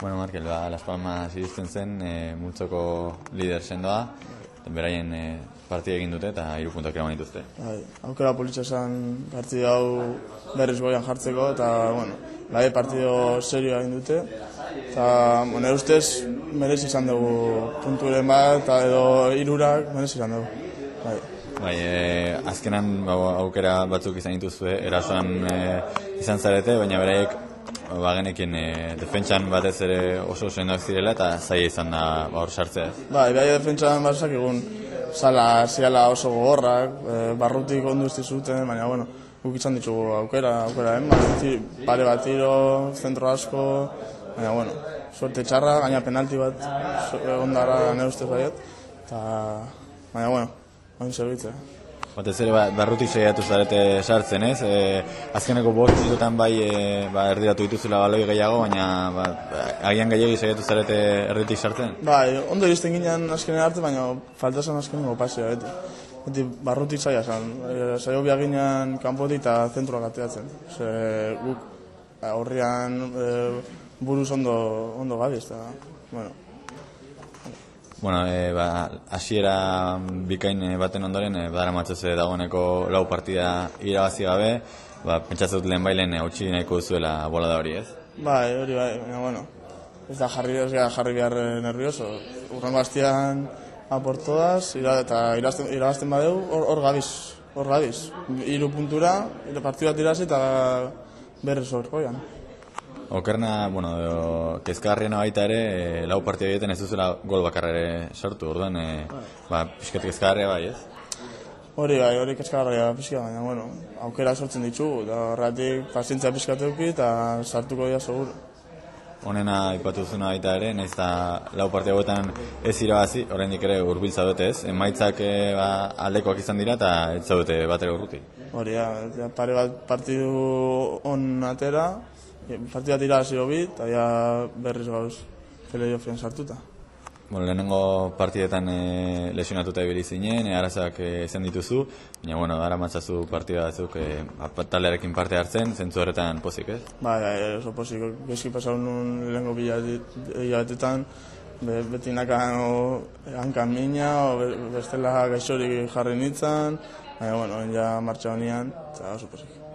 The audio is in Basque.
Bueno, Markel, ba, Las Palmas iristen zen, e, multzoko lider sendoa, beraien e, partida egin dute eta hiru puntak eraman dituzte. Bai, aukera politxa esan partida hau berriz goian jartzeko, eta, bueno, bai, partido serioa egin dute. Eta, bueno, ustez, merez izan dugu punturen bat, eta edo irurak merez izan dugu. Bai. Bai, e, azkenan ba, aukera batzuk izan dituzue, erasoan e, izan zarete, baina beraiek ba, genekin e, defentsan batez ere oso sendoak zirela eta zaila izan da ba, hor sartzea. Bai, bai, defentsan batzak egun sala ziala oso gogorrak, e, barrutik ondu zuten, baina, bueno, guk izan ditugu aukera, aukera, eh? pare bat tiro, zentro asko, baina, bueno, suerte txarra, gaina penalti bat ondara nire ustez baiet, eta, baina, bueno, baina zerbitza. Batez ere ba, barrutik saiatu zarete sartzen, ez? E, azkeneko bost minututan bai e, ba, erdiratu dituzula baloi gehiago, baina ba, agian gehiago saiatu zarete erditik sartzen? Bai, ondo iristen ginen azkenen arte, baina falta zen azkeneko pasio, beti. Beti barrutik saia zen. E, saio biak ginen kanpotik eta zentroak ateatzen. Ze, guk aurrian e, buruz ondo, ondo gabiz, eta, bueno, Bueno, e, ba, asiera bikain eh, baten ondoren, e, badara matzoze dagoeneko lau partida irabazi gabe, ba, pentsatzen dut lehen bailen hautsi nahiko duzuela bola da hori ez? Bai, hori bai, baina bueno, ez da jarri, ez da jarri behar nervioso. Urren bastian aportoaz, ira, eta irabazten badeu, hor, hor gabiz, hor gabiz. Iru puntura, partidu bat irazi eta berrez hor, oian. Okerna, bueno, kezkarriena baita ere, e, lau partia egiten ez duzela gol bakarra ere sartu, orduan, e, ba, pixket kezkarria bai, ez? Hori bai, hori kezkarria pixka, baina, bueno, aukera sortzen ditugu, eta horretik pazientzia pixkat euki eta sartuko dira seguro. Honena ipatu zuna baita ere, nahiz eta lau partia guetan ez irabazi, oraindik ere urbil zaudete ez, emaitzak e, ba, aldekoak izan dira eta ez zaudete bat ere urruti. Hori, ja, pare bat partidu on atera, partida tira hasi hobi, eta ja berriz gauz playoffen sartuta. Bueno, lehenengo partidetan e, lesionatuta ibili zinen, e, arazak e, izan dituzu, baina bueno, ara matzazu partida batzuk e, talearekin parte hartzen, zentzu horretan pozik, ez? Bai, bai, oso pozik, gezki pasau nun lehenengo bilatetan, be, beti nakan o, hankan mina, o bestela gaixorik jarri nintzen, baina, bueno, ja martxa honian, eta oso pozik.